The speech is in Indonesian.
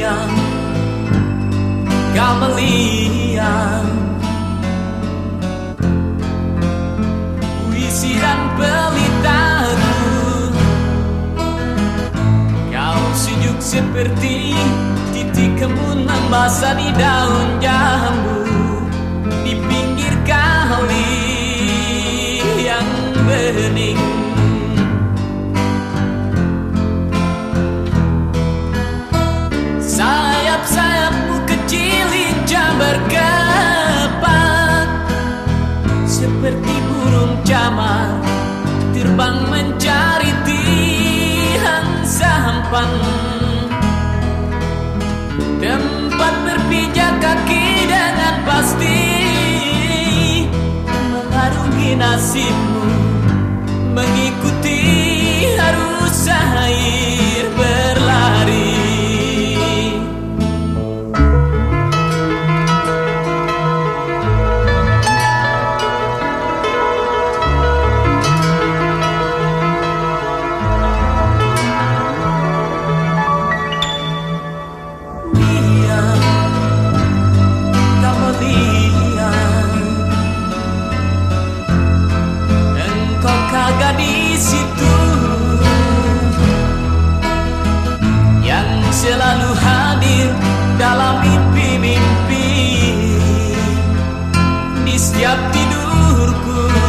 yang kamelian Puisi dan pelitaku. Kau sejuk seperti titik kebun membasah di daun jambu. Di pinggir kali yang bening sampan Tempat berpijak kaki dengan pasti Mengarungi nasibmu Mengikuti di setiap tidurku.